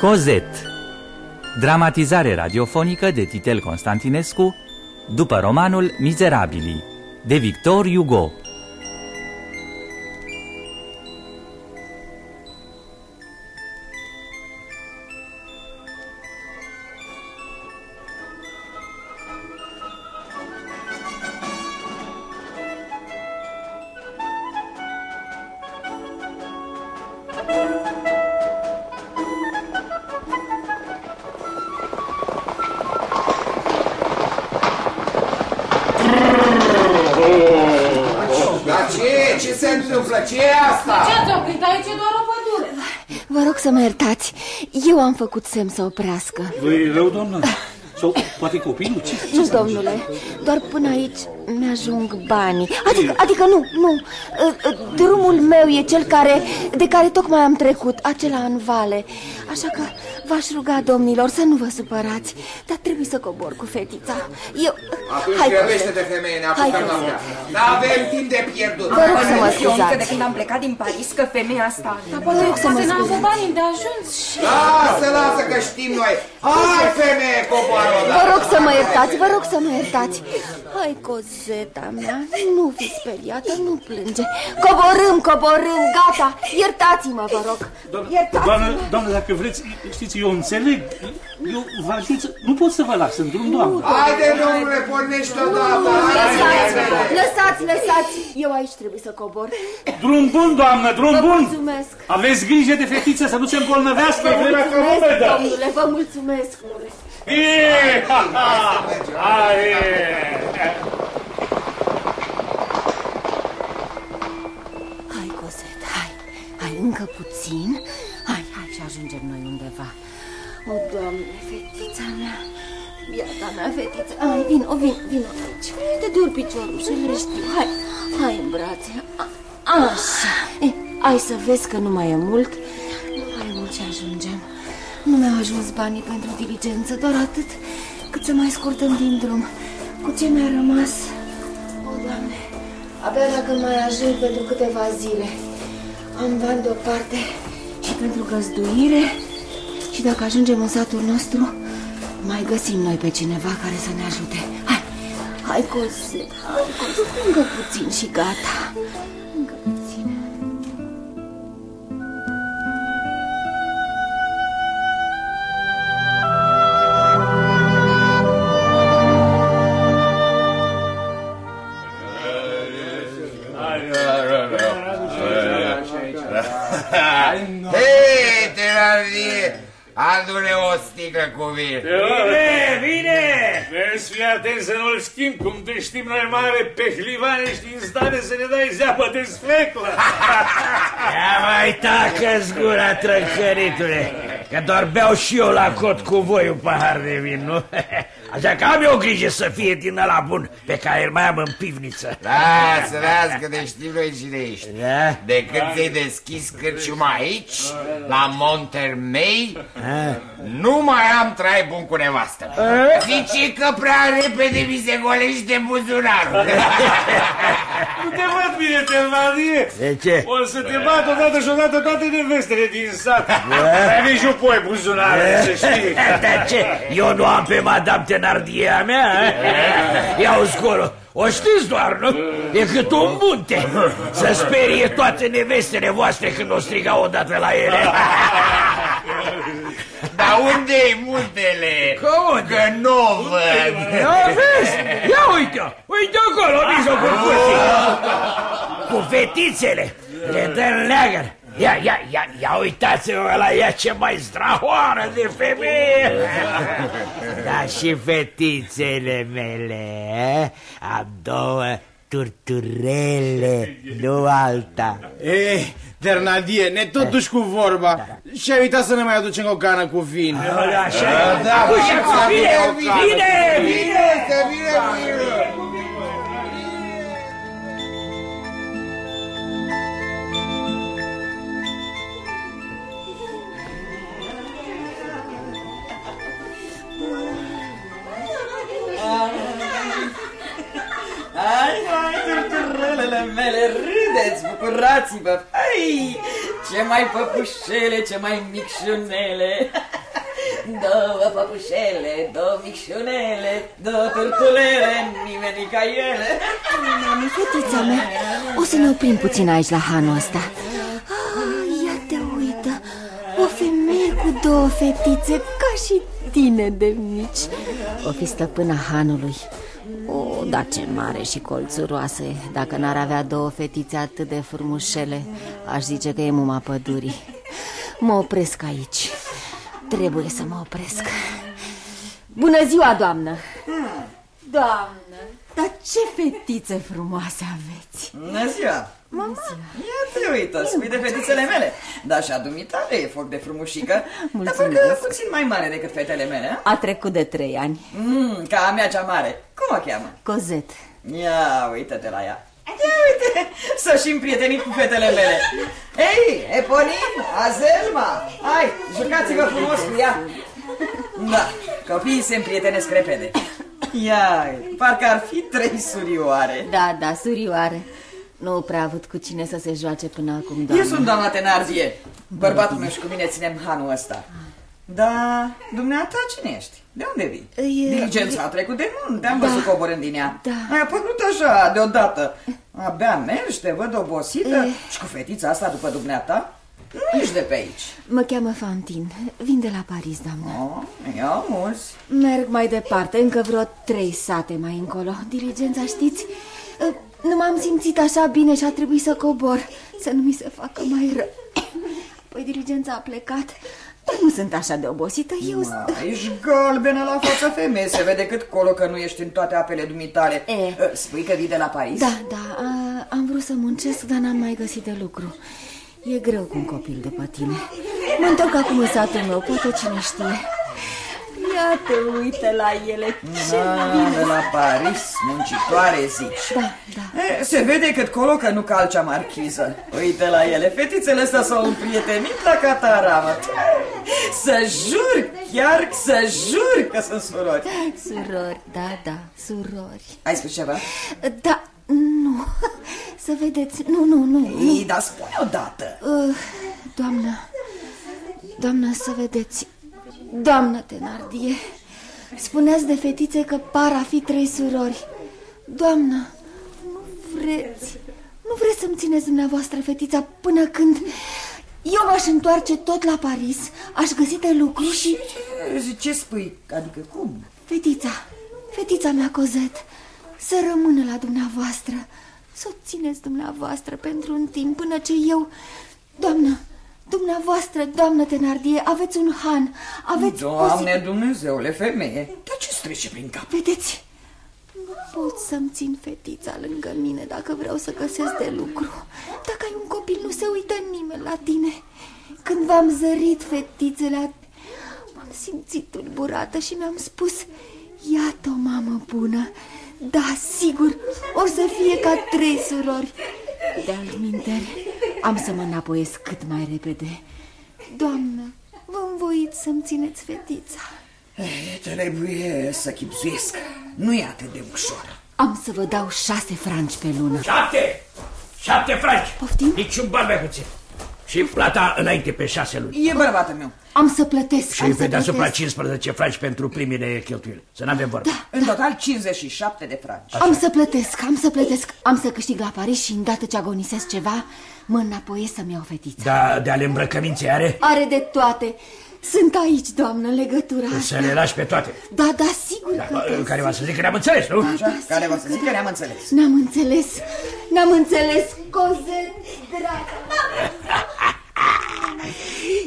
Cozet. Dramatizare radiofonică de Titel Constantinescu după romanul Mizerabilii de Victor Hugo făcut semn să oprească. Vă rău, doamnă? Sau poate copilul? Ce, ce Nu, s-a domnule, doar până aici mi-ajung banii. Adică, adică nu, nu. Uh, uh, Drumul meu e cel care, de care tocmai am trecut, acela în vale. Așa că v-aș ruga, domnilor, să nu vă supărați. Dar trebuie să cobor cu fetița. Eu... Atunci Hai, grăbește Cosette. de femeie, ne Hai, apucăm la Cosette. mea. N-avem timp de pierdut. Vă rog să mă Eu încă de scuzați. când am plecat din Paris că femeia asta... Vă rog să mă poate n-am scuzați. avut bani de ajuns și... Lasă, lasă că știm noi. Hai, femeie, coboară Vă odată. rog să mă iertați, vă rog să mă iertați. Hai, cozeta mea, nu fi speriată, nu plânge. Coborâm, coborâm, gata. Iertați-mă, vă rog. Doamnă, Iertați-mă. doamnă, doamnă, dacă vreți, știți, eu înțeleg. Eu vă ajut să... Nu pot să vă las în drum, doamnă. Haide, domnule, pornește odată. Haide, Lăsați, repede. lăsați, lăsați. Eu aici trebuie să cobor. Drum bun, doamnă, drum Vă bun! mulțumesc. Aveți grijă de fetiță să nu se îmbolnăvească, e vremea că Mulțumesc, rumedă. domnule, vă mulțumesc. Ie, ha, ha. Hai, Hai, Cosette, hai, hai, încă puțin. Hai, hai și ajungem noi undeva. O, Doamne, fetița mea, biata mea, fetița. Hai, vino, vino, vino aici. Te dur piciorul și le știu. Hai, hai în brațe. A- Așa. E, hai să vezi că nu mai e mult. Nu mai e mult și ajungem. Nu mi-au ajuns banii pentru diligență, doar atât cât să mai scurtăm din drum. Cu ce mi-a rămas? O, Doamne, abia dacă mai ajung pentru câteva zile. Am bani deoparte și pentru găzduire și dacă ajungem în satul nostru, mai găsim noi pe cineva care să ne ajute. Hai, hai, Cosette, hai, Cosette, încă puțin și gata. Încă puțin. Adu-ne o sticlă cu vin. Bine, bine! Vezi, fii atent să nu-l schimb, cum te știm noi mare pe hlivane, ești în stare să ne dai zeapă de sfeclă. Ia mai tacă-ți gura, trăncăritule, că doar beau și eu la cot cu voi un pahar de vin, nu? Așa că am eu grijă să fie din ăla bun pe care îl mai am în pivniță. Lasă, lasă, că te știm noi cine ești. Da? De când ți-ai deschis cârciuma aici, la Montermei, nu mai am trai bun cu nevastă. Zice că prea repede mi se golește buzunarul. Nu te văd bine, Telvadie. De ce? O să te bat odată și odată toate nevestele din sat. Ai nici un pui buzunare, să știi. Dar ce? Eu nu am pe Madame Tenardie a mea? eh? Ia scolo. O știți doar, nu? E cât un munte Să sperie toate nevestele voastre când o striga odată la ele Dar unde-i muntele? Că unde? Că nu o văd. Ia vezi? Ia uite Uite acolo, în mijlocul curții Cu fetițele Le dă în leagăr Ia, ia, ia, ia uitați-vă la ea ce mai zdrahoară de femeie. Da, și fetițele mele eh? Am două turturele, nu alta. Ei, Ternadie, ne tot duci cu vorba. Și ai uitat să ne mai aducem o cană cu vin. Așa Da, Uite, să bine, vină, bine, bine Bine, să vină, bine. Hai, hai, turturelele mele, râdeți, bucurați-vă! Hai, Ce mai păpușele, ce mai micșunele. Două păpușele, două micșunele Două turtulele, nimeni ca ele. Mami, fetița mea, o să ne oprim puțin aici la hanul ăsta. Ah, Ia te uită, o femeie cu două fetițe ca și tine de mici. O fi stăpâna hanului o, da ce mare și colțuroasă Dacă n-ar avea două fetițe atât de frumușele Aș zice că e muma pădurii. Mă opresc aici. Trebuie să mă opresc. Bună ziua, doamnă! Doamnă, dar ce fetițe frumoase aveți? Bună ziua Mama, ia te uită, spui de fetițele mele. Dar și a dumitare e foc de frumușică. Mulțumesc. Dar parcă puțin mai mare decât fetele mele A? Trecut de trei ani. Mm, Ca a mea cea mare. Cum o cheamă? Cozet. Ia uite-te la ea. Ia uite, să și împrietenit cu fetele mele. Hei, Eponin, Azelma. Hai, jucați-vă frumos cu ea. Da, copiii se împrietenesc repede. Ia, parcă ar fi trei surioare. Da, da, surioare nu prea avut cu cine să se joace până acum, doamne. Eu sunt doamna Tenarzie. Bărbatul meu și cu mine ținem hanul ăsta. Da, dumneata cine ești? De unde vii? E... Diligența a trecut de mult, te-am da. văzut coborând din ea. Da. Ai apărut așa, deodată. Abia mergi, te văd obosită e... și cu fetița asta după dumneata? Nu ești de pe aici. Mă cheamă Fantin. Vin de la Paris, doamnă. Oh, ia mulți. Merg mai departe, încă vreo trei sate mai încolo. Diligența, știți, nu m-am simțit așa bine și a trebuit să cobor, să nu mi se facă mai rău. Apoi dirigența a plecat, dar nu sunt așa de obosită, eu... Ma, ești galbenă la fața femeie, se vede cât colo că nu ești în toate apele dumitale. E. Ă, spui că vii de la Paris? Da, da, a, am vrut să muncesc, dar n-am mai găsit de lucru. E greu cu un copil după tine. Mă întorc acum în satul meu, poate cine știe. Ia te uite la ele, ce da, bine. de la Paris, muncitoare zici. Da, da. E, se vede cât colo că nu calcea marchiză. Uite la ele, fetițele astea s-au împrietenit la cataramă. Să jur, chiar să jur că sunt surori. Surori, da, da, surori. Ai spus ceva? Da, nu, să vedeți, nu, nu, nu. Ei, dar spune odată. Uh, doamnă, doamnă, să vedeți, Doamnă Tenardie, spuneați de fetițe că par a fi trei surori. Doamnă, nu vreți, nu vreți să-mi țineți dumneavoastră fetița până când eu m-aș întoarce tot la Paris, aș găsi de lucru și... Ce, ce spui? Adică cum? Fetița, fetița mea Cozet, să rămână la dumneavoastră, să o țineți dumneavoastră pentru un timp până ce eu... Doamnă, Dumneavoastră, doamnă Tenardie, aveți un han, aveți... Doamne o... Dumnezeule, femeie, dar ce trece prin cap? Vedeți, nu pot să-mi țin fetița lângă mine dacă vreau să găsesc de lucru. Dacă ai un copil, nu se uită nimeni la tine. Când v-am zărit fetițele, m-am simțit tulburată și mi-am spus, iată o mamă bună, da, sigur, o să fie ca trei surori. De-al am să mă înapoiesc cât mai repede. Doamnă, vă învoiți să-mi țineți fetița. Ei, trebuie să chipzuiesc. Nu e atât de ușor. Am să vă dau șase franci pe lună. Șapte! Șapte franci! Poftim? Niciun ban mai puțin. Și plata înainte pe șase luni. E bărbatul meu. Am să plătesc. Și pe deasupra 15 franci pentru primele cheltuieli. Să nu avem vorbă. Da, în da. total 57 de franci. Așa. Am să plătesc, am să plătesc. Am să câștig la Paris și îndată ce agonisesc ceva, mă înapoi să-mi iau fetița. Da, de ale îmbrăcămințe are? Are de toate. Sunt aici, doamnă, în legătura asta. Să le lași pe toate. Da, da, sigur da, că... Da, care va să zic că ne-am înțeles, nu? Da, da. Care va să zic că ne-am înțeles. N-am înțeles. N-am înțeles. Cozet, dragă.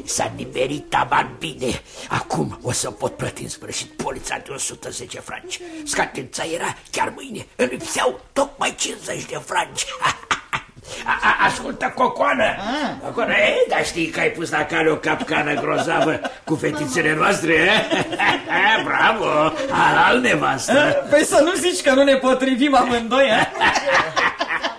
S-a nimerit taban bine. Acum o să pot plăti în sfârșit polița de 110 franci. Scatența era chiar mâine. Îmi lipseau tocmai 50 de franci. A, a, ascultă, Cocoană! Ah. Cocoană, e, dar știi că ai pus la cale o capcană grozavă cu fetițele noastre, e? Bravo! Halal nevastă! Păi să nu zici că nu ne potrivim amândoi, e?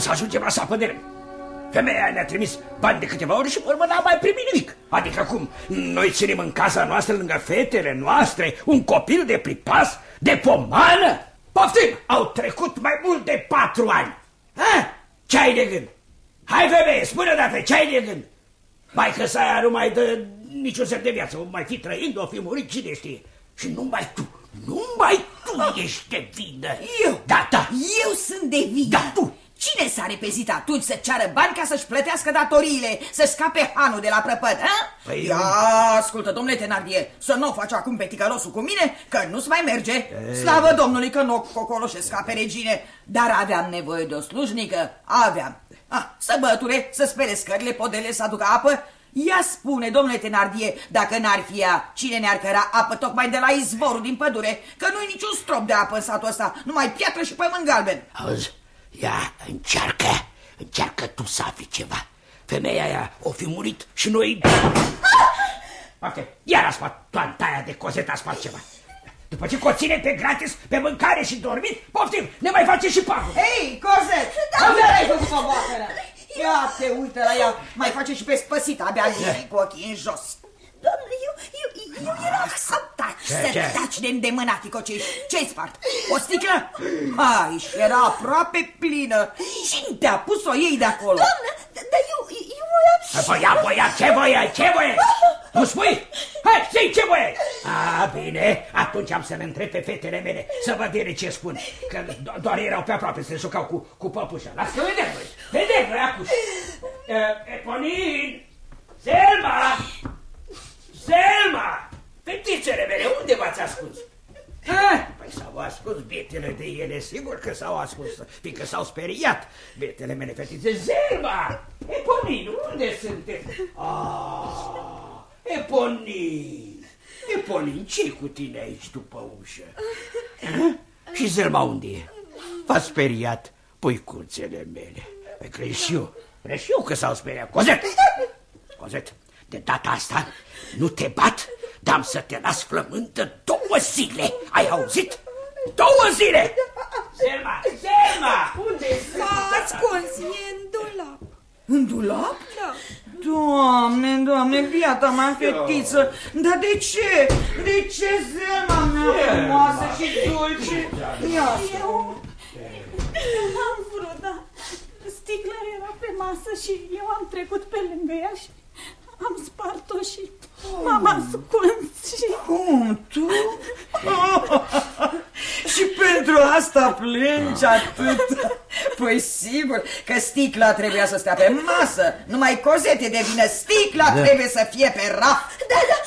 să ajungem la sapă de rând. Femeia ne-a trimis bani de câteva ori și pe urmă n-a mai primit nimic. Adică cum? Noi ținem în casa noastră, lângă fetele noastre, un copil de pripas, de pomană? Poftim! Au trecut mai mult de patru ani. Ha? Ce ai de gând? Hai, femeie, spune dată, ce ai de gând? Mai că să nu mai dă niciun semn de viață, o mai fi trăind, o fi murit, cine știe. Și numai tu, numai tu ești de vină. Eu? Da, da. Eu sunt de vină. Da, tu. Cine s-a repezit atunci să ceară bani ca să-și plătească datoriile, să scape hanul de la prăpăd, ha? Păi, Ia, ascultă, domnule Tenardie, să nu o faci acum pe ticălosul cu mine, că nu-ți mai merge. E... Slavă Domnului că nu o cocoloșesc ca pe regine, dar aveam nevoie de o slujnică, aveam. Ah, să băture, să spere scările, podele, să aducă apă. Ia spune, domnule Tenardie, dacă n-ar fi ea, cine ne-ar căra apă tocmai de la izvorul din pădure? Că nu-i niciun strop de apă în satul ăsta, numai piatră și pământ galben. Auzi, ia, încearcă, încearcă tu să afli ceva. Femeia aia o fi murit și noi... Ok, iar a spart toanta aia de cozet, a spart ceva. După ce coține pe gratis, pe mâncare și dormit, poftim, ne mai face și pagul. Hei, Cozet, da, abia ai făcut o boacără. Ia te uită la ea, mai face și pe spăsit, abia liri cu ochii în jos. Doamne, eu, eu, eu eram... Să taci, Ce, să ce? taci de îndemânatico, ce ce-ai spart? O sticlă? Ai, și era aproape plină. Cine te-a pus-o ei de acolo? Doamne, dar eu, eu voiam și... Voia, voia, ce voia, ce voia? Nu spui? Hai, zi, ce voia? A, bine, atunci am să le întreb pe fetele mele să văd ele ce spun. Că do- doar erau pe aproape să se jucau cu, cu păpușa. Las că vedem noi, vedem noi acum. Uh, Eponin! Selma! Selma! Fetițele mele, unde v-ați ascuns? Ah, păi s-au ascuns bietele de ele, sigur că s-au ascuns, fiindcă s-au speriat bietele mele fetițe. Zelma! Eponin, unde sunteți? Ah, Eponin! Eponin, ce cu tine aici după ușă? Ah? Și Zelma unde e? V-a speriat puicuțele mele. Păi crezi și eu, crezi și eu că s-au speriat. Cozet! Cozet, de data asta nu te bat, dar am să te las flământă două zile. Ai auzit? Două zile! Selma, Selma! Unde S-a ascuns, e în dulap. În dulap? Da. Doamne, doamne, biata mea fetiță, dar de ce? De ce zema mea frumoasă și dulce? Ia Eu... N-am vrut, dar sticla era pe masă și eu am trecut pe lângă ea și am spart-o și m-am ascuns și... Cum, tu? și pentru asta plângi atât? Păi sigur că sticla trebuia să stea pe masă. Numai cozete de vină, sticla trebuie să fie pe raf. Da, da,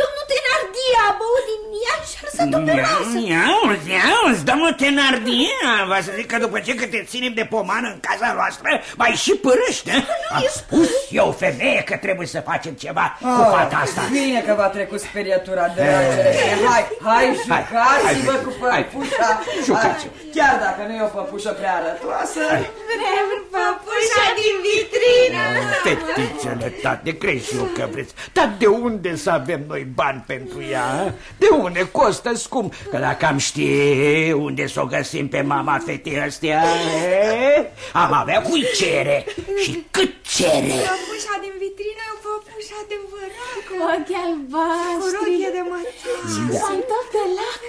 domnul Tenardie a băut din ea și a lăsat-o pe masă. Auzi, auzi, domnul Tenardie, vă să zic că după ce că te ținem de pomană în casa noastră, mai și părăște. Am spus eu, femeie, că trebuie să facem ceva cu fata asta. Bine că v-a trecut speriatura de racere. Hai, hai, jucați-vă hai, cu hai. Păpușa. Jucați-vă. Hai, Chiar dacă nu e o păpușă prea arătoasă. Vrem păpușa din vitrină. Fetițele, tate, crezi și eu că vreți. Dar de unde să avem noi bani pentru ea? a? De unde costă scump? Că dacă am știe unde să o găsim pe mama fetei astea, e? am avea cui cere și cât cere. Păpușa din vitrină e o păpușă adevărată. Cu ochi albaștri. Cu rochie de mătăși. Pantof de lac.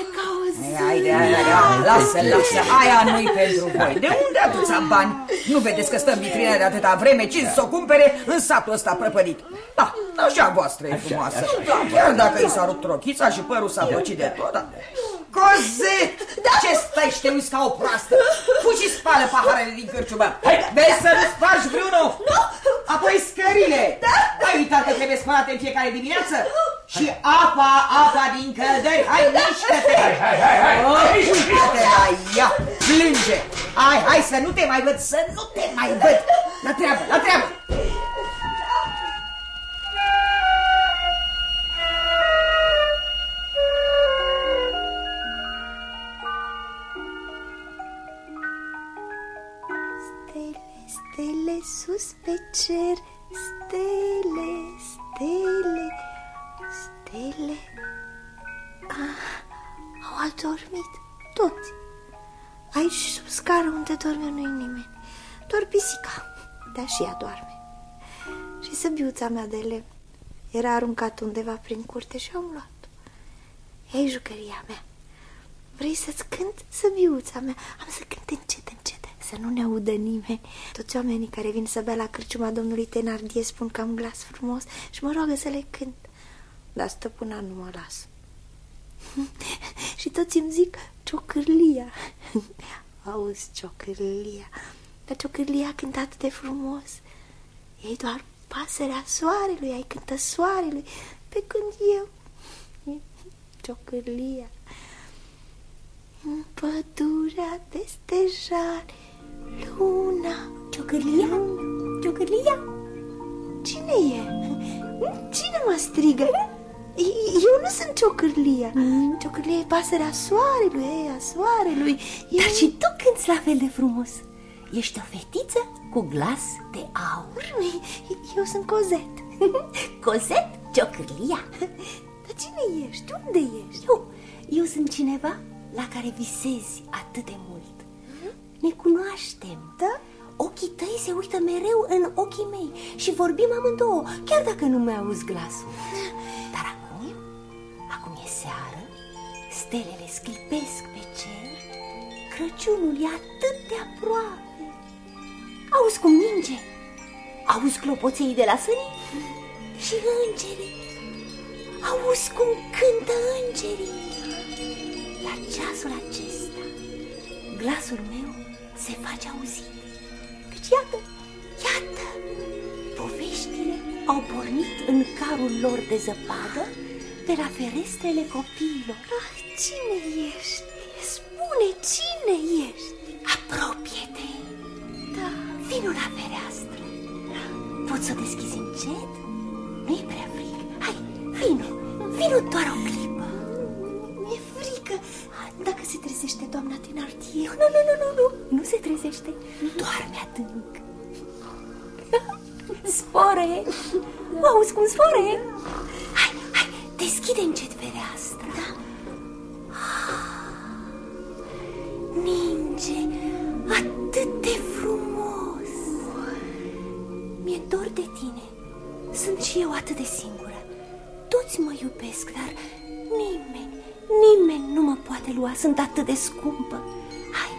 E ca o zi. Haide, haide, haide, lasă, lasă, aia nu-i pentru voi. De unde atâția bani? Nu vedeți că stă în vitrină de atâta vreme, cine să o cumpere în satul ăsta prăpădit? Da, așa voastră e frumoasă. Da, chiar dacă i s-a rupt rochița și părul s-a păcit de tot, da. Cozet! Ce stai și te uiți ca o proastă? Fugi și spală paharele din cârciumă. Vezi să nu spargi vreunul? Nu. Apoi scările. Da. Ai uitat că trebuie spălate în fiecare dimineață? Și apa, apa din căldări. Hai, mișcă-te! Hai, hai, hai, hai! Mișcă-te la ea! Plânge! Hai, hai să nu te mai văd, să nu te mai văd! La treabă, la treabă! Stele, stele sus pe cer Stele, stele, stele ah, Au adormit toți Aici sub scară unde dorme nu-i nimeni Doar pisica Dar și ea doarme. Și săbiuța mea de lemn era aruncată undeva prin curte și am luat-o. Ei, jucăria mea, vrei să-ți cânt săbiuța mea? Am să cânt încet, încet, să nu ne audă nimeni. Toți oamenii care vin să bea la cârciuma domnului Tenardie spun că am glas frumos și mă roagă să le cânt. Dar stăpâna nu mă las. și toți îmi zic ciocârlia. Auzi, ciocârlia. Dar ciocârlia a cântat de frumos. Ei doar pasărea soarelui, ai cântă soarelui, pe când eu... Ciocârlia. În pădurea de stejari, luna... Ciocârlia? Ciocârlia? Cine e? Cine mă strigă? Eu nu sunt ciocârlia. Mm. Ciocârlia e pasărea soarelui, e a soarelui. E... Dar și tu cânti la fel de frumos. Ești o fetiță cu glas de aur. Eu sunt Cozet. Cozet? Ciocârlia? Dar cine ești? Unde ești? Eu, eu sunt cineva la care visezi atât de mult. Ne cunoaștem. Da? Ochii tăi se uită mereu în ochii mei și vorbim amândouă, chiar dacă nu mai auzi glasul. Dar stelele sclipesc pe cer, Crăciunul e atât de aproape. Auzi cum ninge, auzi clopoței de la sânii și îngerii. Auzi cum cântă îngerii. La ceasul acesta, glasul meu se face auzit. Căci iată, iată, poveștile au pornit în carul lor de zăpadă pe la ferestrele copiilor. Ah, cine ești? Spune, cine ești? Apropie-te! Da. Vino la fereastră. Poți să o deschizi încet? Nu-i prea frig. Hai, vino, vino doar o clipă. Mi-e frică. Dacă se trezește doamna Tenardier. Nu, nu, nu, nu, nu, nu se trezește. Doarme adânc. Spore! Auzi cum spore? Hai, hai, deschide încet fereastra. Da. Ninge atât de frumos. Mi-e dor de tine. Sunt și eu atât de singură. Toți mă iubesc, dar nimeni, nimeni nu mă poate lua. Sunt atât de scumpă. Hai,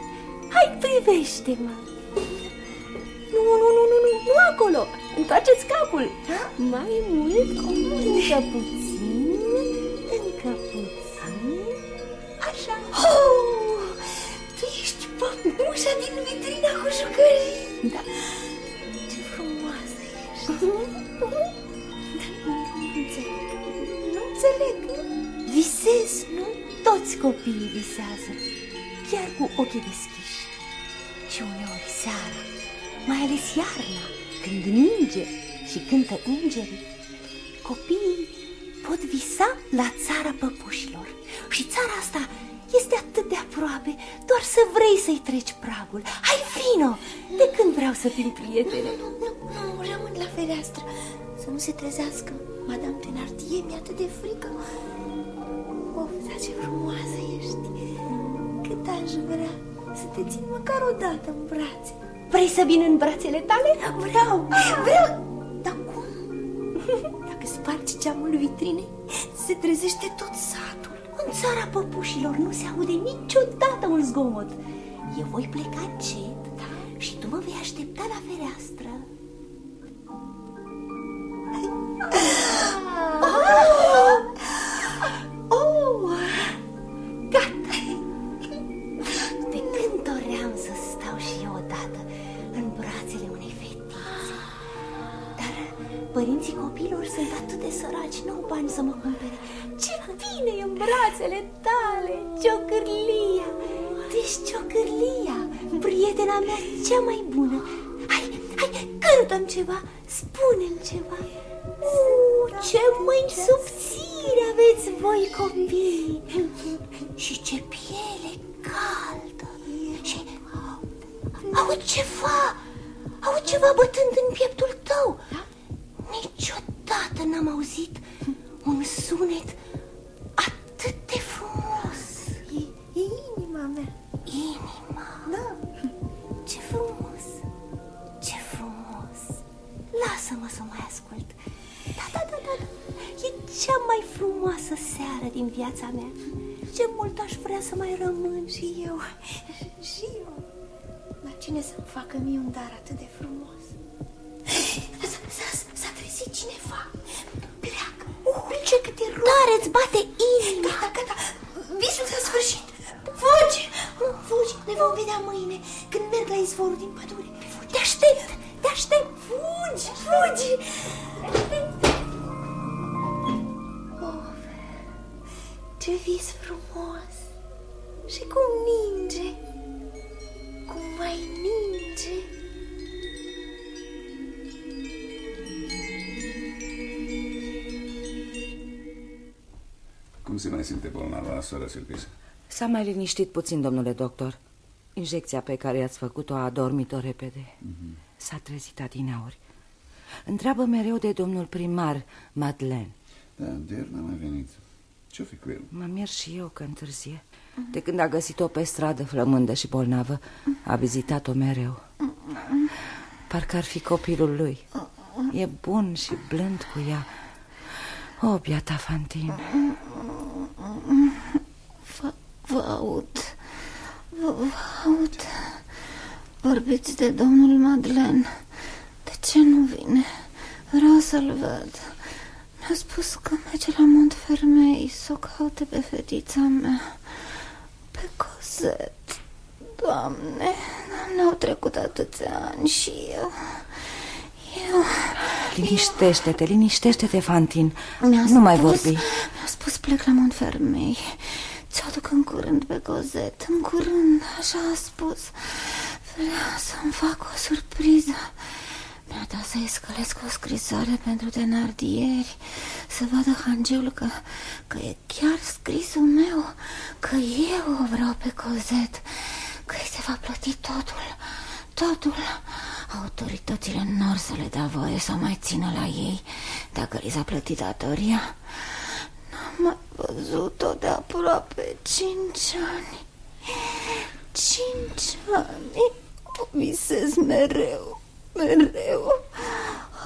hai, privește-mă. Nu, nu, nu, nu, nu, nu acolo. Întoarceți capul. Mai mult, încă puțin, vitrina cu jucării. Da. Ce frumoasă ești. nu înțeleg. Nu înțeleg. Visez, nu? Toți copiii visează, chiar cu ochii deschiși. Și uneori seara, mai ales iarna, când ninge și cântă îngerii, copiii pot visa la țara păpușilor. Și țara asta este atât de aproape, doar să vrei să-i treci pragul. Hai, vino! De când vreau să fim prietene? Nu, nu, nu, rămân la fereastră. Să nu se trezească. Madame Tenardier mi-e atât de frică. Of, dar ce frumoasă ești. Cât aș vrea să te țin măcar o dată în brațe. Vrei să vin în brațele tale? Vreau, vreau. Dar cum? Dacă spargi geamul vitrinei, se trezește tot satul. În țara păpușilor nu se aude niciodată un zgomot. Eu voi pleca încet și tu mă vei aștepta la fereastră. Oh! Oh! Gata! De când doream să stau și eu odată în brațele unei fetițe. Dar părinții copilor sunt atât de săraci, nu au bani să mă cumpere. Ce bine e în brațele tale, ciocârlia! Tu ești ciocârlia, prietena mea cea mai bună. Hai, hai, cântăm ceva, spune-mi ceva. Uh, ce mâini subțiri aveți voi copii Și ce piele caldă Și au ceva Au ceva bătând în pieptul tău Niciodată n-am auzit un sunet cea mai frumoasă seară din viața mea. Ce mult aș vrea să mai rămân și eu. Și eu. Dar cine să-mi facă mie un dar atât de frumos? S-a trezit cineva. Pleacă. Uh, ce câte rog. Tare îți bate inima. Gata, gata. Visul s-a sfârșit. Fugi! Fugi, ne vom vedea mâine când merg la izvorul din pădure. Te aștept, te aștept. Fugi, fugi! Oh, ce vis frumos! Și cum ninge! Cum mai ninge! Cum se mai simte bolnava, soră Silpis? S-a mai liniștit puțin, domnule doctor. Injecția pe care i-ați făcut-o a adormit-o repede. Mhm. S-a trezit adineauri. Întreabă mereu de domnul primar, Madeleine. Da, de ieri n-a mai venit. Ce-o fi cu el? Mă mir și eu că întârzie. De când a găsit-o pe stradă flămândă și bolnavă, a vizitat-o mereu. Parcă ar fi copilul lui. E bun și blând cu ea. O, biata Fantin. Vă, vă aud. Vă, vă aud. Vorbiți de domnul Madeleine. De ce nu vine? Vreau să-l văd. Mi-a spus că merge la Montfermei să o caute pe fetița mea. Pe Cosette. Doamne, Doamne, au trecut atâția ani și eu... Eu... Liniștește-te, liniștește-te, Fantin. Mi-a Nu mai spus- vorbi. Mi-a spus plec la Montfermei. Ți-o aduc în curând pe Cozet. În curând, așa a spus. Vreau să-mi fac o surpriză. Mi-a dat să-i scălesc o scrisoare pentru tenardieri Să vadă hangeul că, că e chiar scrisul meu Că eu o vreau pe Cozet Că îi se va plăti totul Totul. Autoritățile nu or să le dea voie să mai țină la ei Dacă li s-a plătit datoria. N-am mai văzut-o de aproape cinci ani. Cinci ani. O visez mereu, mereu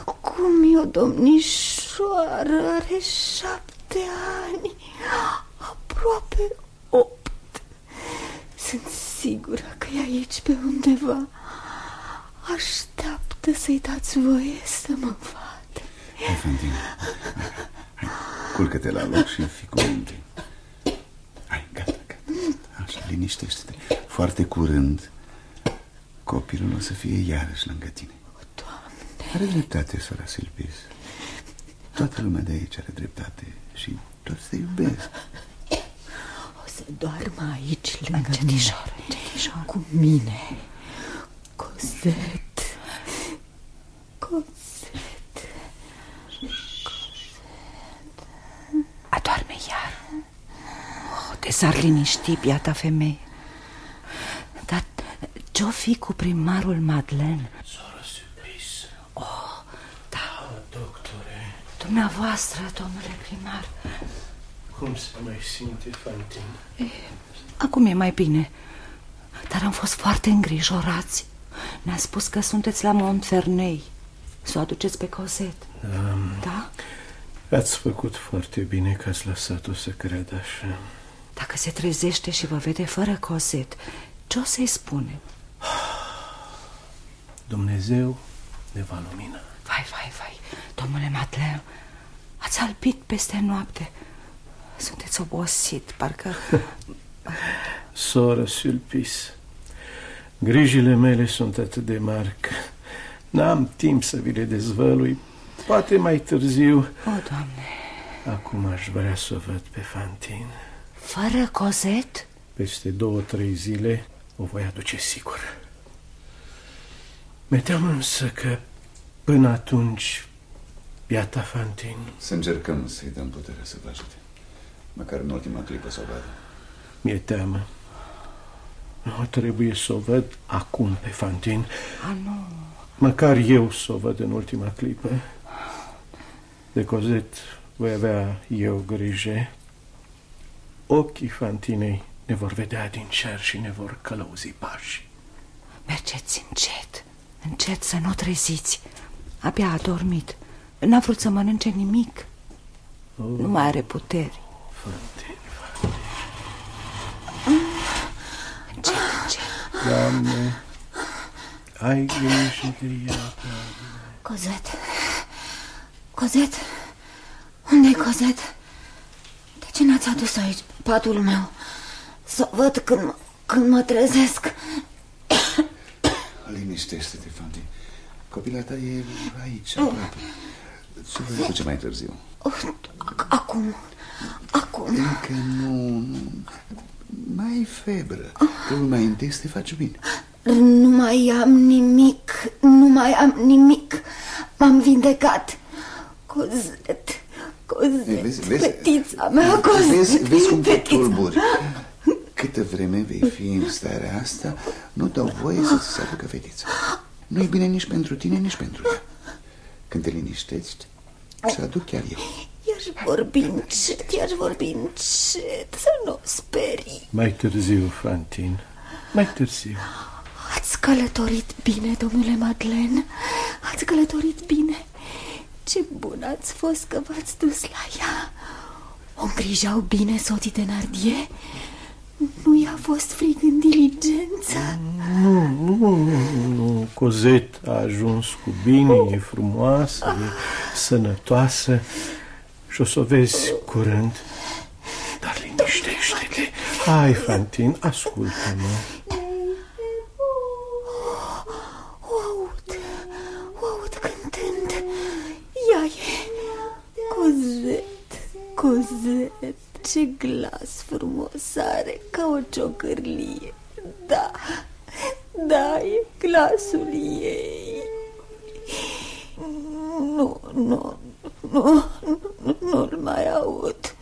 Acum e o domnișoară Are șapte ani Aproape opt Sunt sigură că e aici pe undeva Așteaptă să-i dați voie să mă vadă Hai, Fantin. Hai, culcă-te la loc și fii cu minte. Hai, gata, gata. Așa, liniștește-te. Foarte curând, copilul o să fie iarăși lângă tine. Doamne. Are dreptate, sora Silpis. Toată lumea de aici are dreptate și toți te iubesc. O să doarmă aici lângă mine Cu mine Cozet Cozet Adorme iar. Oh, te s-ar liniști, biata femeie. Dar ce-o fi cu primarul Madeleine? Soră Silpis. Oh, da. Doctore, Dumneavoastră, domnule primar. cum se mai simte Fantin? Acum e mai bine. Dar am fost foarte îngrijorați. Ne-a spus că sunteți la Montfernei. Să o aduceți pe Cosette. Um, Da? ați făcut foarte bine că ați lăsat-o să creadă așa. Dacă se trezește și vă vede fără Cosette, ce o să-i spune? Dumnezeu ne va lumina. Vai, vai, vai, domnule Madeleine, ați albit peste noapte. Sunteți obosit, parcă... Soră Sulpis, grijile mele sunt atât de mari că n-am timp să vi le dezvălui. Poate mai târziu. O, Doamne, Acum aș vrea să o văd pe Fantin. fără Cosette? Peste două, trei zile o voi aduce sigur. Mi-e teamă însă că până atunci, biata Fantin... Să încercăm să-i dăm puterea să vă ajute. Măcar în ultima clipă să o vadă. Mi-e teamă. Nu trebuie să o văd acum pe Fantin. A, nu. Măcar eu să o văd în ultima clipă. De Cozet voi avea eu grijă. Ochii Fantinei ne vor vedea din cer și ne vor călăuzi pași. Mergeți încet, încet să nu o treziți. Abia a dormit. N-a vrut să mănânce nimic. Nu mai are puteri. Fantine, Doamne, ai grijă de ea. Cozet. Cozet. Unde-i Cozet? De ce n-ați adus aici patul meu? Să văd când, mă- când mă trezesc. Liniștește-te, Fantine. Copila ta e aici, aproape. Ce vei face mai târziu? Acum. Acum. Încă nu, nu. Mai ai febră. Trebuie mai întâi să te faci bine. Nu mai am nimic. Nu mai am nimic. M-am vindecat. Cozet. Cozet. Ei, vezi, vezi? Fetița mea, Cozet. Vezi, vezi cum te fetița. tulburi. Câtă vreme vei fi în starea asta, nu dau voie să ți se aducă fetița. Nu e bine nici pentru tine, nici pentru ea. Când te liniștești, să aduc chiar eu. I-aș vorbi încet, i-aș vorbi încet, să nu o sperii. Mai târziu, Fantin. Mai târziu. Ați călătorit bine, domnule Madeleine. Ați călătorit bine. Ce bun ați fost că v-ați dus la ea. O îngrijau bine soții de Nardie? Nu i-a fost frig în diligență? Nu, nu, nu, nu. Cozet a ajuns cu bine, e frumoasă, e sănătoasă și o să o vezi curând. Dar liniștește-te. Hai, Fantin, ascultă-mă. O aud, o aud cântând. Ea e Cozet, Cozet, ce glas frumos are, ca o ciocârlie. Da, da, e glasul ei. Nu, nu, nu, nu, nu-l mai aud.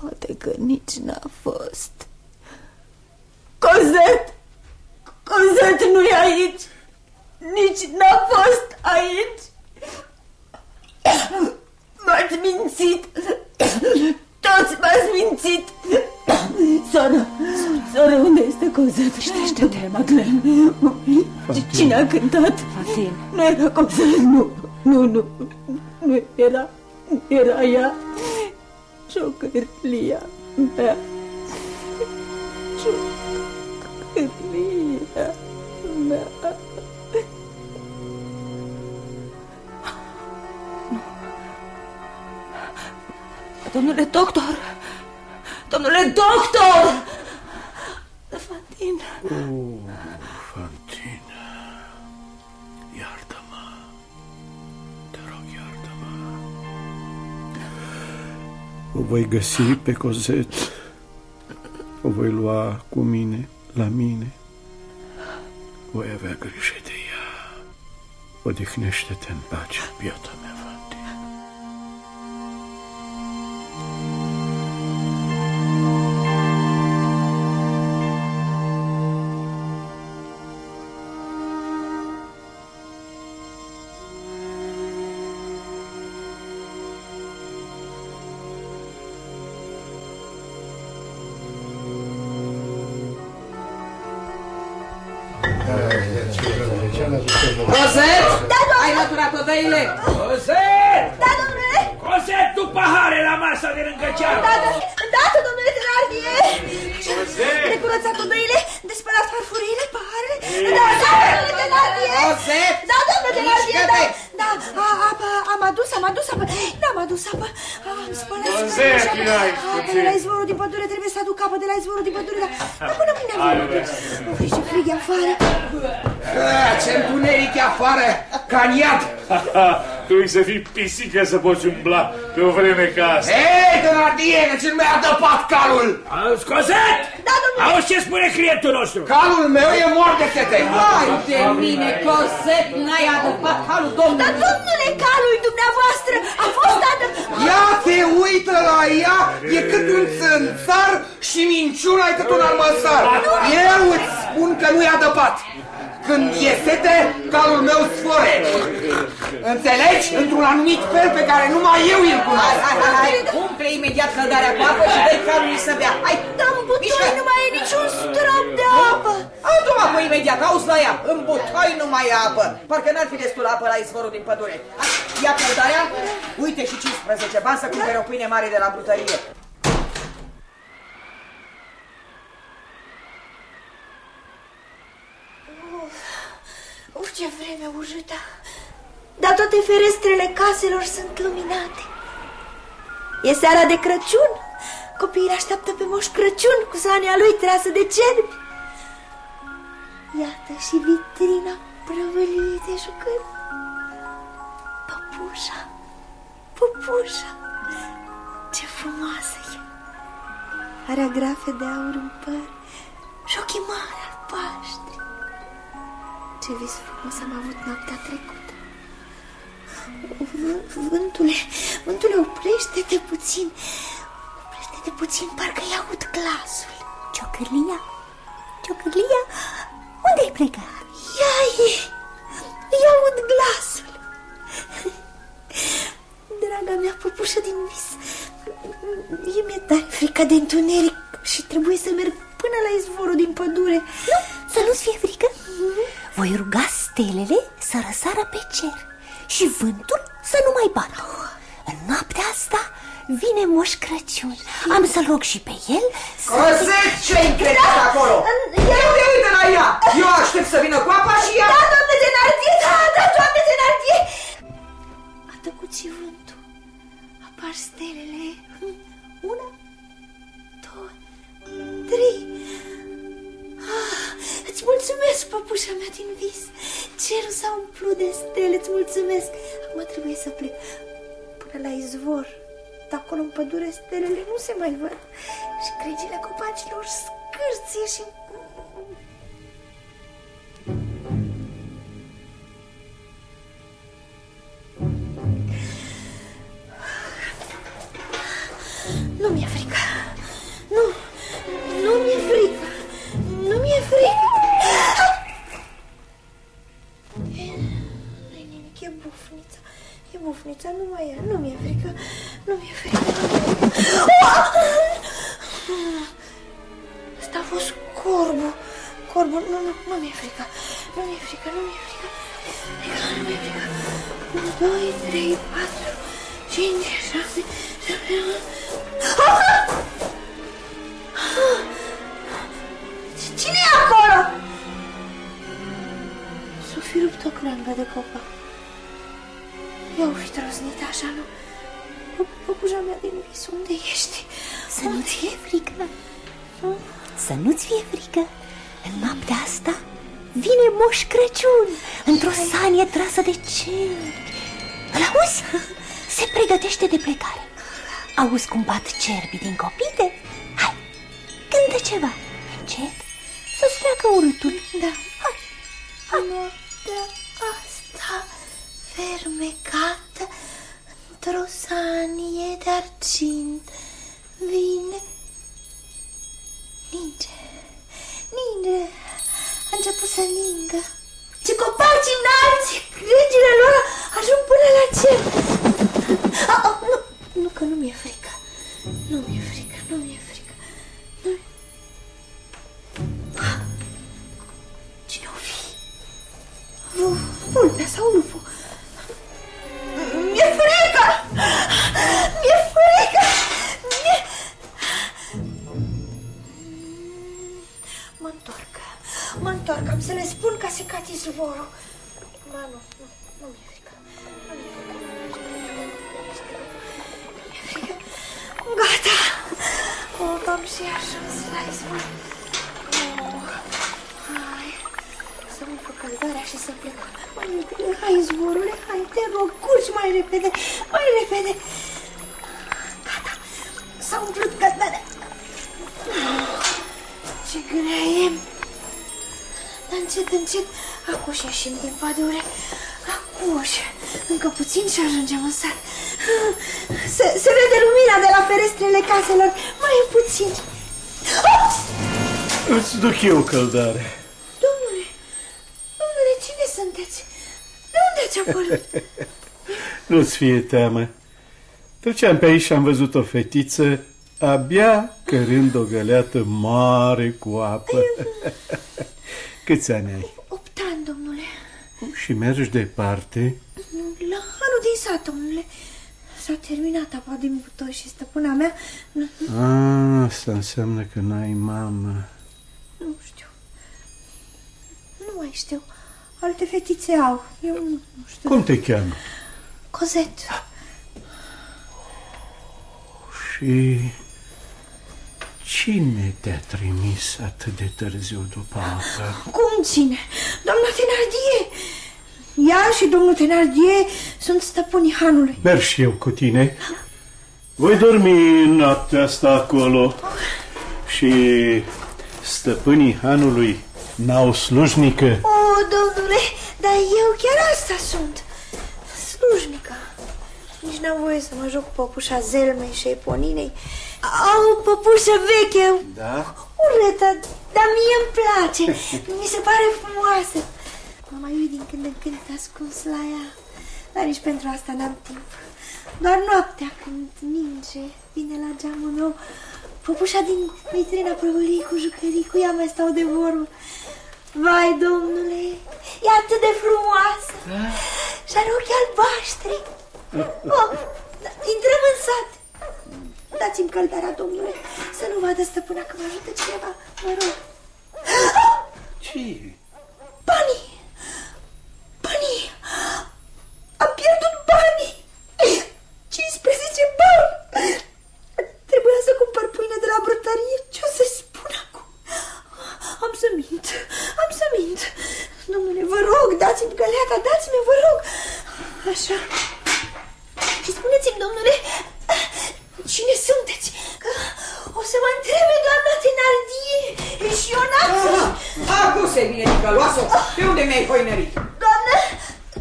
Poate că nici n-a fost. Cozet! Cozet nu e aici! Nici n-a fost aici! M-ați mințit! Toți m-ați mințit! Soră, soră, unde este Cozet? Ștește-te, Madeleine! Cine a cântat? Fatin. Nu era Cozet, nu, nu, nu, nu era, nu era ea. Ciocârlia mea. Ciocârlia mea. Domnule doctor! Domnule doctor! Fatin! Oh, Fantin, iartă-mă. Te rog, iartă-mă. O voi găsi pe Cozet. O voi lua cu mine, la mine. Voi avea grijă de ea. Odihnește-te în pace, biata mea, măturat odăile? Cozet! Da, domnule! Cozet, tu pahare la masa de lângă ceară! Da, da, da, domnule Tenardie! De curățat odăile, de spălat farfuriile, paharele. Da, da, domnule Tenardie! Cozet! Da, domnule Tenardie, da! Mișcă-te! Da, a, apă, am adus, am adus apă. Da, am adus apă. Am spălat Cozet, scările și apă. hai, Apă puțin. de la izvorul din pădure, trebuie să aduc apă de la izvorul din pădure, da. Dar până mâine avem. Ui, ce frig e afară. Ah, ce întuneric e afară, ca în iad. Trebuie să fii pisică să poți umbla pe o vreme ca asta. Hei, Tănardie, că ți-l mi-a dăpat calul. Auzi, Cozet! Da, domnule! Auzi ce spune clientul nostru? Calul meu e mort de sete. Vai de mine, Cozet, n-ai adăpat halul Dar, domnului. domnule, calul dumneavoastră a fost adăpat. Ea se uită la ea, e cât un țânțar și minciuna e cât un armăsar. Eu îți spun că nu i-a adăpat. Când e sete, calul meu sfore. Înțelegi? Într-un anumit fel pe care numai eu îl Hai, cunosc. hai, hai, hai, umple imediat căldarea cu apă și dă-i calului să bea. Hai, Dar în butoi nu mai e niciun strop de apă. Adu-mă apă imediat, auzi la ea, în butoi nu mai e apă. Parcă n-ar fi destul apă la izvorul din pădure. Hai, Ia căldarea, uite și 15 bani să cumpere o pâine mare de la brutărie. Uf, uf, ce vreme urâtă. Dar toate ferestrele caselor sunt luminate. E seara de Crăciun. Copiii așteaptă pe Moș Crăciun cu sania lui trasă de cerbi. Iată și vitrina prăvălie de jucări. Păpușa, păpușa, ce frumoasă e. Are agrafe de aur în păr și ochii mari albaștri. Ce vis frumos am avut noaptea trecută. V- Vântule, vântule, oprește-te puțin. Oprește-te puțin, parcă-i aud glasul. Ciocârlia? Ciocârlia? Unde-ai plecat? Ia e, îi aud glasul. Draga mea păpușă din vis, e mi-e tare frică de întuneric și trebuie să merg până la izvorul din pădure. Nu, să nu-ți fie frică. Voi ruga stelele să răsară pe cer și vântul să nu mai bată. În noaptea asta vine Moș Crăciun. Am să-l rog și pe el să... Coset, ce-i încredit acolo? Ia uite, uite la ea! Eu aștept să vină cu apa și ea... Da, doamne Zenardie, da, da, doamne Zenardie! A tăcut și vântul. Apar stelele. Una, două, trei. Ah, îți mulțumesc, păpușa mea din vis. Cerul s-a umplut de stele, îți mulțumesc. Acum trebuie să plec până la izvor. De acolo în pădure stelele nu se mai văd. Și cregile copacilor scârție și... cum ferestrele caselor. Mai puțin. Îți duc eu căldare. Domnule, domnule, cine sunteți? De unde ați apărut? Nu-ți fie teamă. Treceam pe aici și am văzut o fetiță abia cărând o găleată mare cu apă. Câți ani ai? Opt ani, domnule. Și mergi departe? La anul din sat, domnule. S-a terminat apa din butoi și stăpâna mea... Nu, A, asta înseamnă că n-ai mamă. nu știu. Nu mai știu. Alte fetițe au. Eu nu, nu știu. Cum te cheamă? Cozet. Și cine te-a trimis atât de târziu după apă? Cum ține? Doamna Tenardie! Ea și domnul Tenardie sunt stăpânii hanului. Merg și eu cu tine. Voi dormi noaptea asta acolo și stăpânii hanului n-au slujnică. O, domnule, dar eu chiar asta sunt. Slujnică. Nici n-am voie să mă joc cu păpușa Zelmei și Eponinei. Au o păpușă veche, Da? urâtă, dar mie îmi place. Mi se pare frumoasă. Mă mai uit din când în când ascuns la ea. Dar nici pentru asta n-am timp. Doar noaptea când ninge, vine la geamul meu, păpușa din vitrina prăvăliei cu jucării, cu ea mai stau de vorbă. Vai, domnule, e atât de frumoasă și are ochi albaștri. Oh, da, intrăm în sat. Dați-mi căldarea, domnule, să nu vadă stăpâna că mă ajută cineva, mă rog. Ce Banii! Banii! Am pierdut banii! 15 bani! Trebuia să cumpăr pâine de la brătărie. Ce o să spun acum? Am să mint, am să mint. Domnule, vă rog, dați-mi găleata, dați-mi, vă rog. Așa. Și spuneți-mi, domnule, cine sunteți? Că o să mă întrebe doamna Tenardie și Ionață. Acum se vine, ticăloasă. Pe unde mi-ai hoinărit? Doamnă,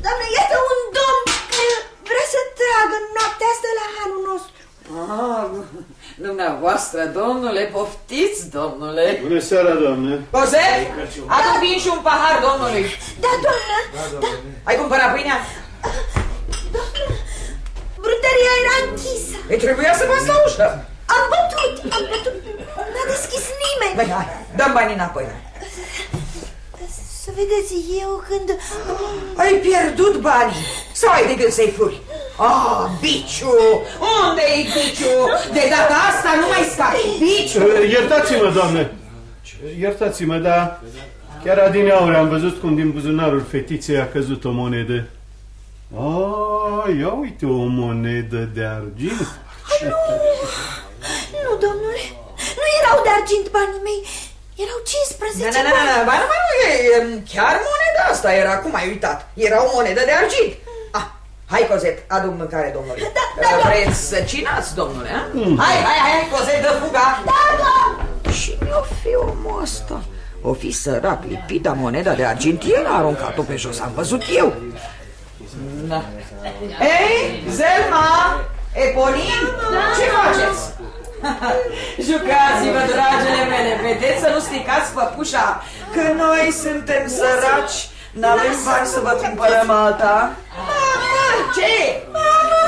doamnă, iată un domn care vrea să tragă în noaptea asta la hanul nostru. Ah, dumneavoastră, domnule, poftiți, domnule. Bună seara, doamnă. Coze, adu vin și un pahar domnului. Da, doamnă. Da. Ai cumpărat pâinea? Brutăria era închisă. Ei, trebuia să vă la ușă. Am bătut, am bătut. N-a deschis nimeni. Băi, hai, dăm banii înapoi. Să vedeți, eu când... Ai pierdut banii sau ai de gând să-i furi? Ah, biciu! Unde-i biciu? De data asta nu mai scapi. Biciu! Uh, Iertați-mă, doamnă. Iertați-mă, dar chiar adineauri am văzut cum din buzunarul fetiței a căzut o monedă. Oh, ia uite o monedă de argint. Nu, nu, domnule. Nu erau de argint banii mei. Erau 15 Nu, nu, nu, nu, ba, nu, ba, nu, e, e, chiar moneda asta era, cum ai uitat? Era o monedă de argint. Ah, hai, Cozet, adu mâncare, domnule. Da, da, da. Vreți să cinați, domnule, a? Mm. Hai, hai, hai, Cozet, dă fuga. Da, da. Și mi-o fi omul ăsta. O fi sărac, lipita moneda de argint, el a aruncat-o pe jos, am văzut eu. Da. Ei, Zelma, Eponin, ce faceți? Jucați-vă, dragele mele, vedeți să nu stricați păpușa, că noi suntem săraci, n-avem bani să vă cumpărăm alta. Mama, ce? Mama,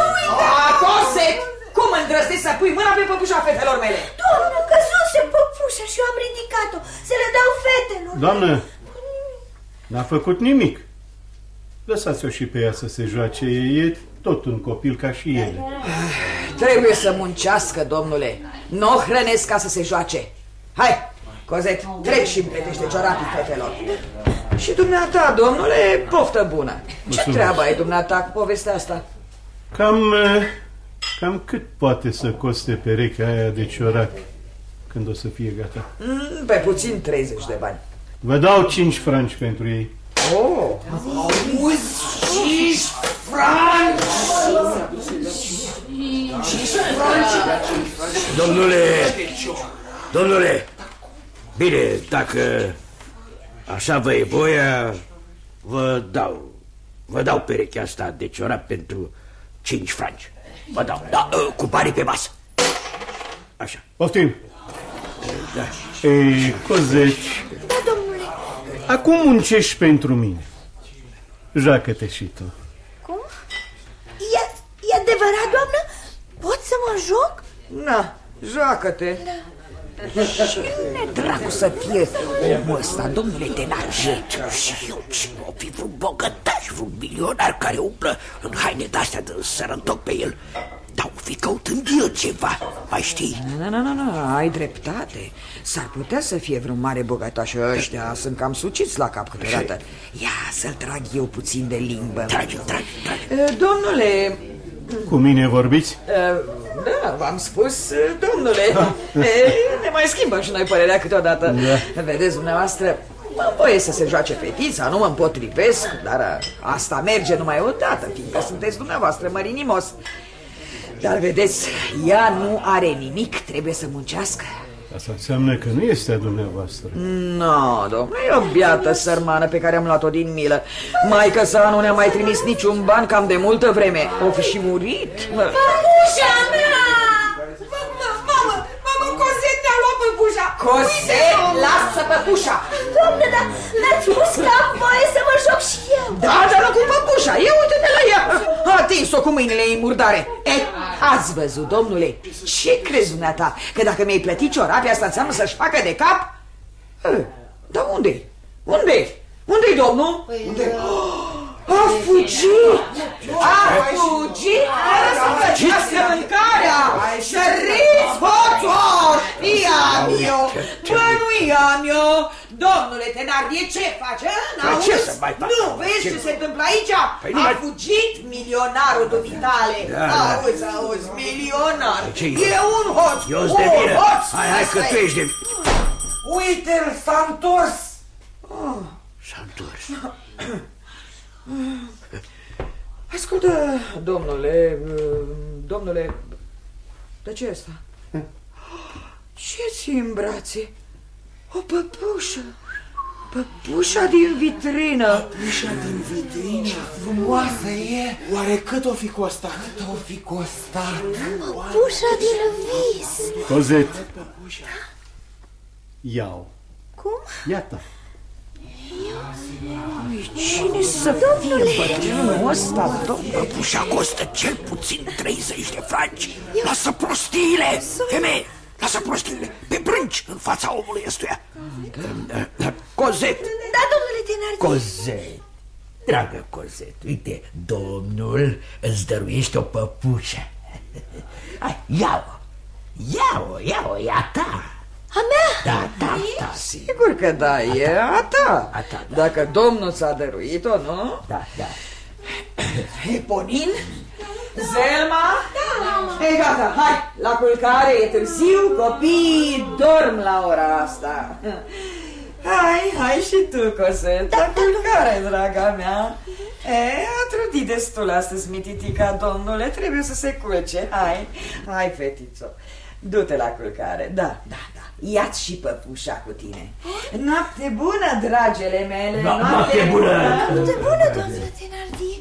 uite! Cum îndrăznești să pui mâna pe păpușa fetelor mele? Domnul, căzuse păpușa și eu am ridicat-o. Să le dau fetelor. Doamnă, n-a făcut nimic. Lăsați-o și pe ea să se joace. E tot un copil ca și ele. Trebuie să muncească, domnule. Nu o hrănesc ca să se joace. Hai, Cozet, trec și împletește ciorapii fetelor. Și dumneata, domnule, poftă bună. Ce Mulțumesc. treabă ai dumneata cu povestea asta? Cam, eh, cam cât poate să coste perechea aia de ciorapi când o să fie gata? Mm, pe puțin 30 de bani. Vă dau 5 franci pentru ei. Oh, auzi, 5 franci! 5 franci! Domnule, domnule, bine, dacă așa vă e voia, vă dau, vă dau perechea asta de ciorap pentru 5 franci. Vă dau, da, cu banii pe masă. Așa. Poftim. Da. Ei, Cozeci, Da, domnule. Acum muncești pentru mine. Joacă-te și tu. Cum? E, e adevărat, doamnă? Pot să mă joc? Na, joacă-te. Cine dracu să fie omul ăsta, domnule Tenarie? Și eu, cine o fi vreun bogătaș, vreun milionar care umblă în haine de-astea de sărăntoc pe el? Dar o fi căutând el ceva, mai știi? Nu, nu, nu, nu, ai dreptate. S-ar putea să fie vreun mare bogătaș ăștia, sunt cam suciți la cap câteodată. Ia să-l trag eu puțin de limbă. Trage-l, trage trage Eh, Domnule, Cu mine vorbiți? eh, da, v-am spus, eh, domnule, Eh, ne mai schimbăm și noi părerea câteodată. Da. Vedeți, dumneavoastră, mă voie să se joace fetița, nu mă împotrivesc, dar eh, asta merge numai odată, fiindcă sunteți dumneavoastră mărinimos. Dar vedeți, ea nu are nimic, trebuie să muncească. Asta înseamnă că nu este a dumneavoastră. Nu, domnule, e o biată sărmană pe care am luat-o din milă. Maica sa nu ne-a mai trimis niciun ban cam de multă vreme. O fi și murit. Păpușa mea! Mamă, mamă, Cosette te-a luat păpușa! Cosette, lasă păpușa! Doamne, dar mi-ați spus că am voie să mă joc și eu. Da, dar nu cu păpușa, ia uite-te la ea! A atins-o cu mâinile ei murdare. E, ați văzut, domnule? Ce crezi dumneata? Că dacă mi-ai plătit ciorapii, asta înseamnă să-și facă de cap? E, dar unde-i? Unde-i? Unde-i, domnul? Unde? A fugit! A fugit! Fără să plătească mâncarea! Săriți, hoțor! I-am eu! Bă, nu i-am eu! Domnule Tenardie, ce faci, hă? Păi ce N-auzi? să mai fac? Nu, vezi Ce ce să- se întâmplă aici? Păi nu A mai- fugit milionarul dumitale! Da, da. Auzi, auzi, milionar! Ce E un hoț! Eu un de vină! hoț! Hai, hai că Asta tu e. ești de... Uite-l, s-a întors! Oh. S-a întors. Ascultă, domnule, domnule, de ce asta? Ce ți în brațe? O păpușă, păpușa din vitrină. Păpușa din vitrină, frumoasă e. Oare cât o fi costat? Cât o fi costat? Păpușa din vis. Cozet. Iau. Cum? Iată. Cine să fie bătrânul ăsta, domnule? Păpușa costă cel puțin 30 de franci. Lasă prostiile, femeie! Lasă prostiile pe brânci în fața omului ăstuia. Cozet, Da, domnule Tenardie. Cozet, dragă Cozet, uite, domnul îți dăruiește o păpușă. Hai, ia-o, ia-o, ia-o, e a ta. A mea? Da, da, da, Sigur că da, e a ta. A ta, da. Dacă domnul ți-a dăruit-o, nu? Da, da. Eponin? Zelma? Da, Ei, gata, hai, la culcare, e târziu, copiii dorm la ora asta. Hai, hai și tu, Cosette, la culcare, draga mea. E, a trudit destul astăzi, mititica, domnule, trebuie să se culce. Hai, hai, fetițo, du-te la culcare, da, da, da. Ia-ți și păpușa cu tine. Noapte bună, dragele mele, No- noapte bună. Noapte bună, domnule Tenardie.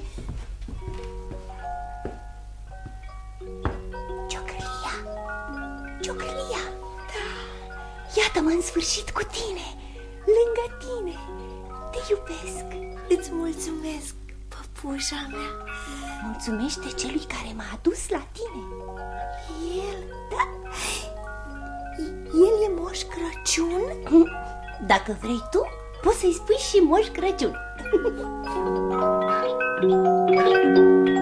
Iată-mă în sfârșit cu tine, lângă tine. Te iubesc, îți mulțumesc, păpușa mea. Mulțumește celui care m-a adus la tine. El, da. El e Moș Crăciun? Dacă vrei tu, poți să-i spui și Moș Crăciun. Așa,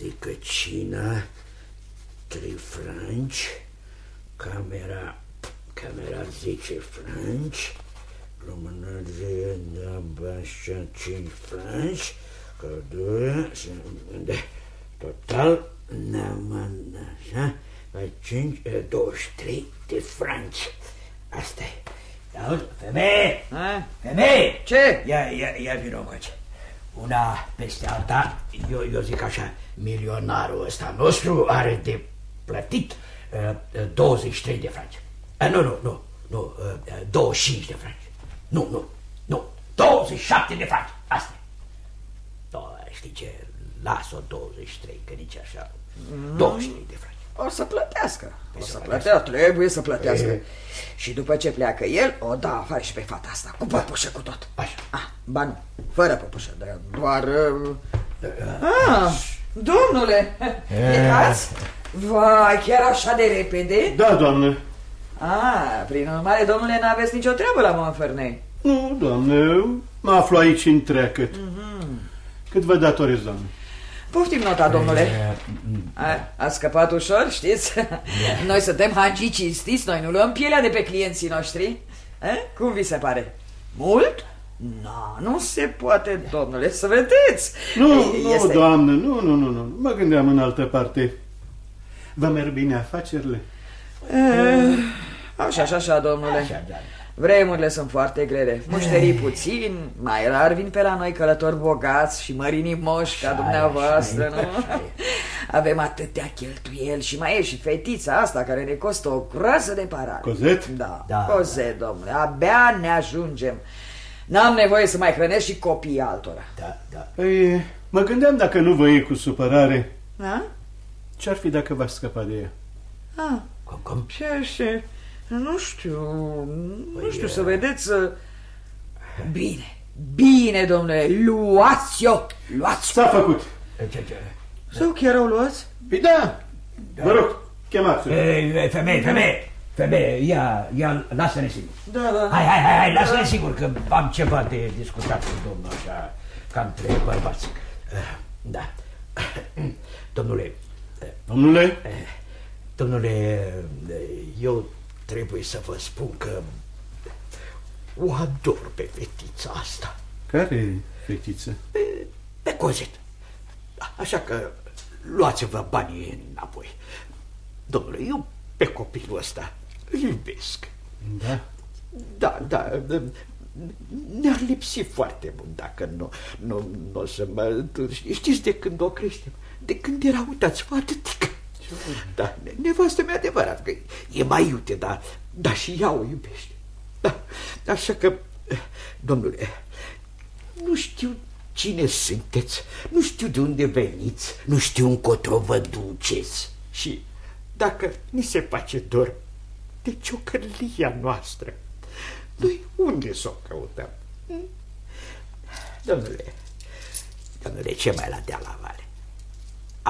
o să zic că cina, 3 franci, camera, camera 10 franci, lumânărie, da, așa, 5 franci, căldură, de, total, n-am, așa, la 5, 23 de franci. Asta e. Auzi, femeie! A? Femeie! Ce? Ia, ia, ia vină încoace. Una peste alta, eu, eu zic așa, milionarul ăsta nostru are de plătit uh, uh, 23 de franci. Uh, nu, nu, nu, nu, uh, uh, 25 de franci. Nu, nu, nu, 27 de franci. Asta e. Da, știi ce, las-o 23, că nici așa, 23 de franci. O să plătească. O să plătească, trebuie să plătească. Și după ce pleacă el, o da afară și pe fata asta, cu păpușă cu tot. Așa. Ah, ba nu, fără păpușă, dar doar... uh, Ah, Domnule, plecați? Vai, chiar așa de repede? Da, doamnă. Ah, prin urmare, domnule, n-aveți nicio treabă la Montfernet. Nu, doamnă, mă aflu aici în treacăt. Cât vă datorez, doamnă? Poftim nota, domnule. A, a scăpat ușor, știți? Noi suntem hagi cinstiți, noi nu luăm pielea de pe clienții noștri. Eh? Cum vi se pare? Mult? No, nu se poate, domnule, să vedeți. Nu, Este- nu, doamnă, nu, nu, nu, nu. Mă gândeam în altă parte. Vă merg bine afacerile? Eh, Așa, așa, așa, domnule. Vremurile sunt foarte grele. Mușterii puțin, mai rar vin pe la noi călători bogați și mărinii moși ca dumneavoastră, nu? Avem atâtea cheltuieli și mai e și fetița asta care ne costă o groază de parare. Cozet? Da, da. Cozet, domnule, abia ne ajungem. N-am nevoie să mai hrănesc și copiii altora. Da, da. Păi, mă gândeam dacă nu vă iei cu supărare. Da? Ce-ar fi dacă v-aș scăpa de ea? Ah. Cum, cum? Ce, ce? Nu știu, nu știu, să vedeți... uh, Bine, bine, domnule, luați-o, luați S-a făcut. Sau chiar au luați? Păi da, vă rog, chemați-o. Ei, ei, femeie, femeie, femeie, ia, ia, lasă-ne sigur. Da, da. Hai, hai, hai, hai lasă-ne sigur că am ceva de discutat cu domnul așa, ca între bărbați. Eh, Da. Domnule. Domnule? Domnule, eu trebuie să vă spun că o ador pe fetița asta. Care fetiță? Pe cozet. Așa că luați-vă banii înapoi. Domnule, eu pe copilul ăsta îl iubesc. Da? Da, da, da. Ne-ar lipsi foarte mult dacă nu, nu, nu o să mă... Știți de când o creștem? De când era, uitați, atâtică. Da, ne- nevastă mea adevărat că e mai iute, dar, dar și ea o iubește. Da, așa că, domnule, nu știu cine sunteți, nu știu de unde veniți, nu știu încotro vă duceți. Și dacă ni se face dor de ciocărlia noastră, noi unde să o căutăm? Hm? Domnule, domnule, ce mai la deal la vale?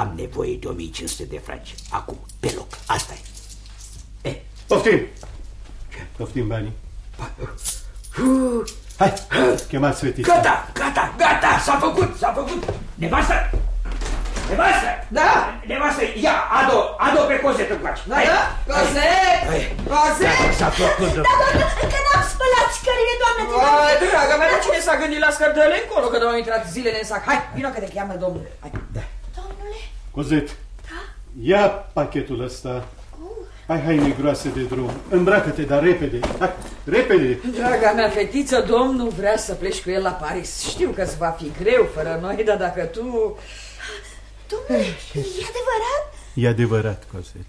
Am nevoie de 1500 de franci. Acum, pe loc. Asta e. Poftim! Poftim banii. Hai, chemați fetița. Gata, gata, gata, s-a făcut, s-a făcut. Nevastă! Nevastă! Da! Nevastă, ia, ado, ado pe cozet încoace. Da, da? Cozet! Cozet! S-a făcut. Da, da, da, încă n-am spălat scările, doamnă Vai, dragă mea, dar cine s-a gândit la scărdele încolo, că nu au intrat zilele în sac? Hai, vino că te cheamă domnul. Hai. Cozet, ia pachetul ăsta. Hai haine groase de drum. Îmbracă-te, dar repede. Hai, repede. Draga mea fetiță, domnul vrea să pleci cu el la Paris. Știu că îți va fi greu fără noi, dar dacă tu... Domnule, e adevărat? E adevărat, Cozet.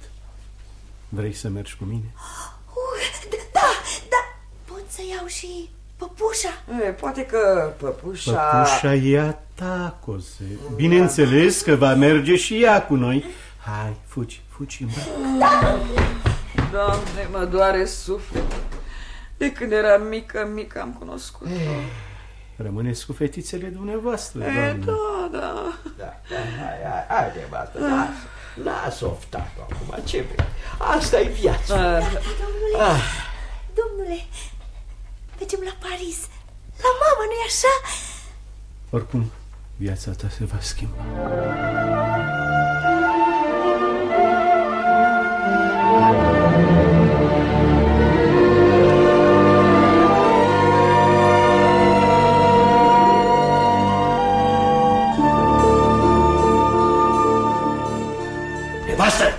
Vrei să mergi cu mine? Uh, da, da. Pot să iau și păpușa? E, poate că păpușa... Păpușa e a ta, Cozet. Bineînțeles că va merge și ea cu noi. Hai, fugi, fugi, îmbracă. Doamne, mă doare sufletul. De când eram mică, mică am cunoscut. Rămâneți cu fetițele dumneavoastră, E, doamnă. da, da. Da, da, hai, hai, hai, nevastă, lasă, lasă oftatul acum, ce vrei? Asta e viața. Domnule, Ah. domnule, mergem la Paris. La mama, nu-i așa? Oricum, viața ta se va schimba. Nevastă!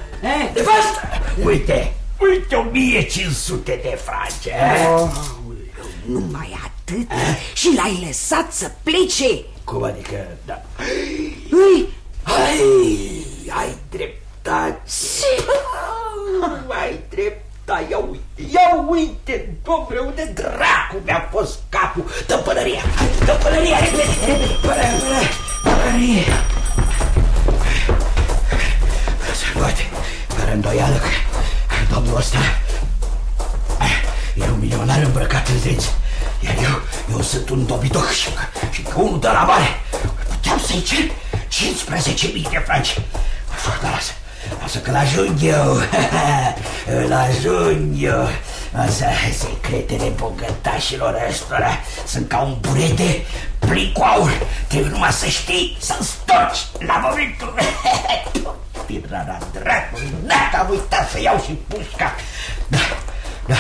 Nevastă! Uite, uite 1500 de franci. eh? Numai atât și l-ai lăsat să plece Cum adică, da. Îi, Ai, ai dreptate. Ai dreptate. Ia uite, ia uite, domnule, unde dracu mi-a fost capul. Dă pălăria, dă pălăria, repede, repede, pălăria, pălăria. Sunt un dobitoc și, că- și că unul de la mare. Puteam să-i cer 15.000 de franci. Așa, dar lasă. Lasă că l-ajung eu. Îl ajung eu. Asta, secretele bogătașilor ăstora sunt ca un burete plin cu aur. Trebuie numai să știi să storci la momentul. Tirana dracului, dacă am uitat să iau și pușca. Da, da,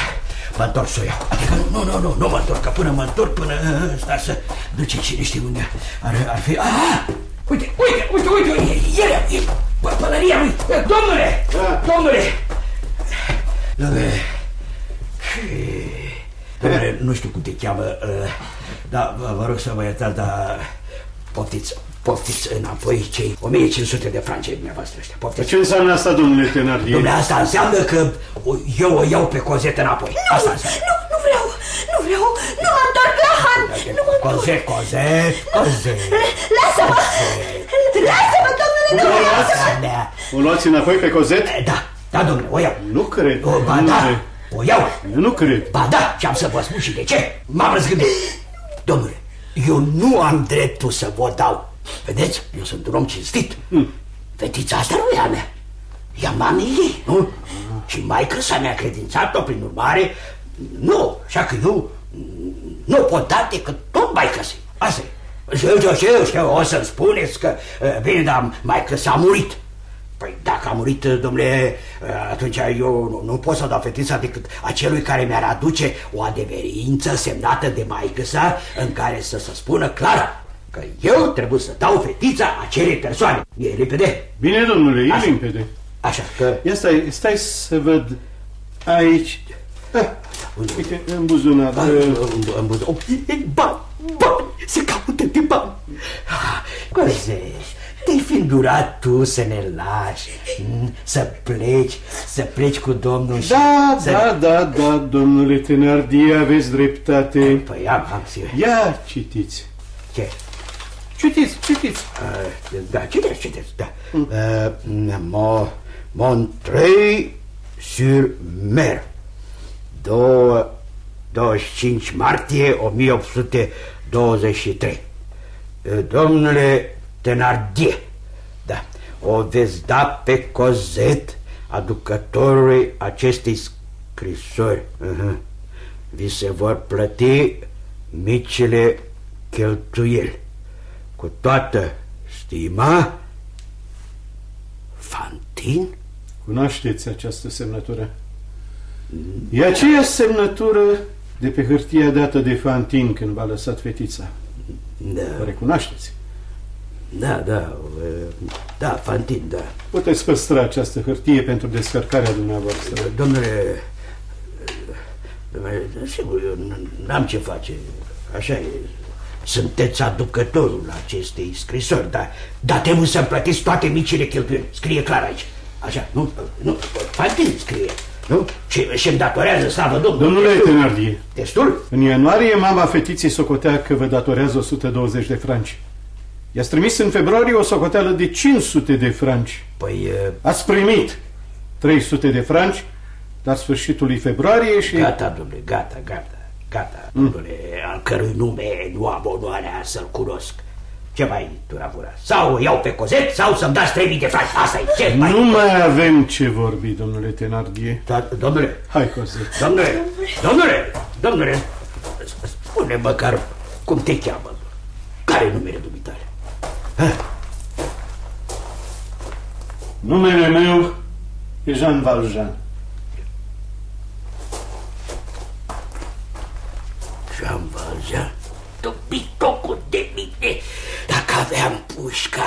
mă întorc să o iau. Adică nu, nu, nu, nu mă întorc, că până mă întorc, până ăsta să duce cine știe unde ar, ar fi. Ah, uite, uite, uite, uite, e, e, e, pălăria lui. Domnule, domnule, domnule, Domnule, nu știu cum te cheamă, uh, dar vă, vă rog să mă iertați, dar poftiți, poftiți înapoi cei 1500 de franci dumneavoastră ăștia. Poftiți. Ce înseamnă asta, domnule Tenardier? Domnule, asta înseamnă că eu o iau pe cozet înapoi. Nu, asta înseamnă. nu, nu vreau, nu vreau, nu mă întorc la Han, nu mă întorc. Cozet, cozet, cozet. Lasă-mă, lasă-mă, domnule, nu O vreau luați? să mă... O luați înapoi pe cozet? Da, da, domnule, o iau. Nu cred. O, ba nu da, cred. o iau. Eu nu cred. Ba da, și am să vă spun și de ce. M-am răzgândit. Domnule, eu nu am dreptul să vă dau. Vedeți, eu sunt un om cinstit. Fetița asta nu e a mea. E a mamei ei, nu? Și maică s-a mi-a credințat-o, prin urmare, nu, așa că eu nu pot da decât tot maică să Asta e. Știu, știu, știu, știu, o să-mi spuneți că, uh, bine, dar maică s-a murit. Păi dacă a murit, domnule, atunci eu nu, nu pot să dau fetița decât acelui care mi-ar aduce o adeverință semnată de maică sa în care să se spună clar că eu trebuie să dau fetița acelei persoane. E limpede? Bine, domnule, e Așa. limpede. Așa că... Ia stai, stai să văd aici. Ah, uite, în buzunar. Ba, în, în buzunar. Bani, bani, se caută de bani. Cozești, te-ai fi îndurat tu să ne lași, m, să pleci, să pleci cu domnul și... Da, să... da, da, da, domnule Tenardie, aveți dreptate. Păi am, am, sigur. Ia citiți. Ce? Citiți, citiți. Uh, da, citeți, citeți, da. Mm. Uh, Mo, Montreuil-sur-Mer. Două- 25 martie 1823. Uh, Domnule Tenardier, da, o veți da pe cozet aducătorului acestei scrisori. Uh-huh. Vi se vor plăti micile cheltuieli. Cu toată stima, Fantin? Cunoașteți această semnătură? E aceeași semnătură de pe hârtia dată de Fantin când v-a lăsat fetița. Da. O recunoașteți? Da, da, uh, da, Fantin, da. Puteți păstra această hârtie pentru descărcarea dumneavoastră. Domnule, domnule, sigur, eu n- n-am ce face, așa e. Sunteți aducătorul acestei scrisori, dar, dar trebuie să-mi plătiți toate micile cheltuieli. Scrie clar aici. Așa, nu, nu, Fantin scrie, nu? Și și-mi datorează, slavă Domnului. Domnule Destul. Tenardie, Destul? în ianuarie mama fetiței socotea că vă datorează 120 de franci. I-ați trimis în februarie o socoteală de 500 de franci. Păi... Ați primit 300 de franci la sfârșitul lui februarie și... Gata, domnule, gata, gata, gata, domnule, al cărui nume nu am onoarea să-l cunosc. Ce mai turavura? Sau o iau pe cozet, sau să-mi dați 3000 de franci. Asta e ce mai... Nu mai avem ce vorbi, domnule Tenardie. Da, domnule. Hai, Cozet. Domnule, domnule, domnule, spune măcar cum te cheamă. Care e numele dumitale? Numele meu e Jean Valjean. Jean Valjean, dobitocul de mine, dacă aveam pușca,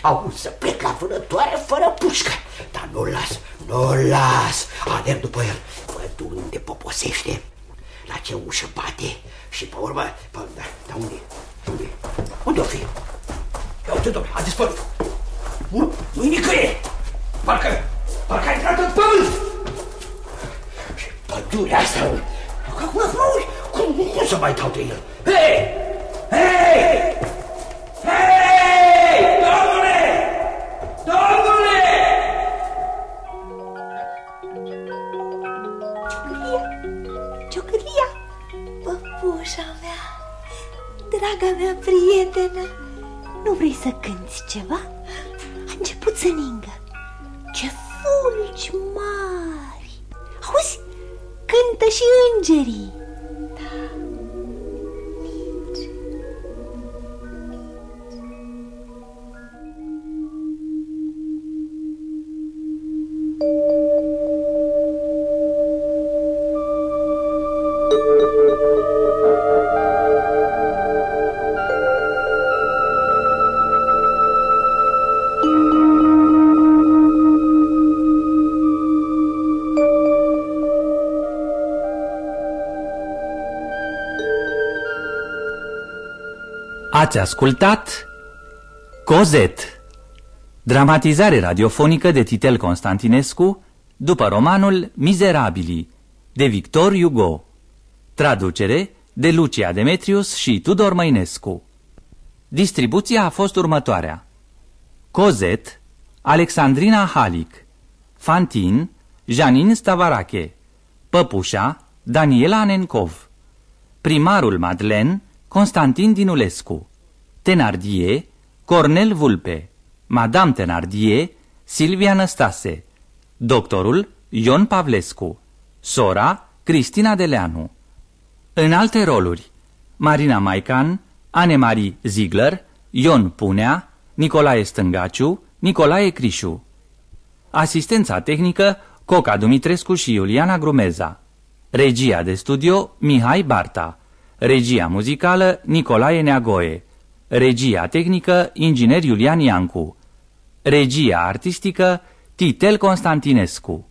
au să plec la vânătoare fără pușcă, dar nu-l las, nu-l las, alerg după el, văd unde poposește, la ce ușă bate și pe urmă, pe, da, da, unde, unde, unde o fi? Ia uite, domnule, a dispărut. Nu, nu-i nicăieri. Parcă, parcă a intrat în pământ. Și pădurea asta, acum, cum, cum, cum să mai dau de el? Hei! Hei! Hei! Domnule! Domnule! Ciocârlia, păpușa mea, draga mea prietenă, Nu vrei să cânti ceva? A început să ningă Ce fulgi mari Auzi? Cântă și îngerii Ați ascultat Cozet, dramatizare radiofonică de Titel Constantinescu după romanul Mizerabili de Victor Hugo, traducere de Lucia Demetrius și Tudor Măinescu. Distribuția a fost următoarea. Cozet, Alexandrina Halic, Fantin, Janin Stavarache, Păpușa, Daniela Nencov, primarul Madlen, Constantin Dinulescu, Tenardie, Cornel Vulpe, Madame Tenardie, Silvia Năstase, doctorul Ion Pavlescu, sora Cristina Deleanu. În alte roluri, Marina Maican, Anemarie Ziegler, Ion Punea, Nicolae Stângaciu, Nicolae Crișu. Asistența tehnică Coca Dumitrescu și Iuliana Grumeza. Regia de studio Mihai Barta. Regia muzicală Nicolae Neagoe. Regia tehnică Inginer Iulian Iancu. Regia artistică Titel Constantinescu.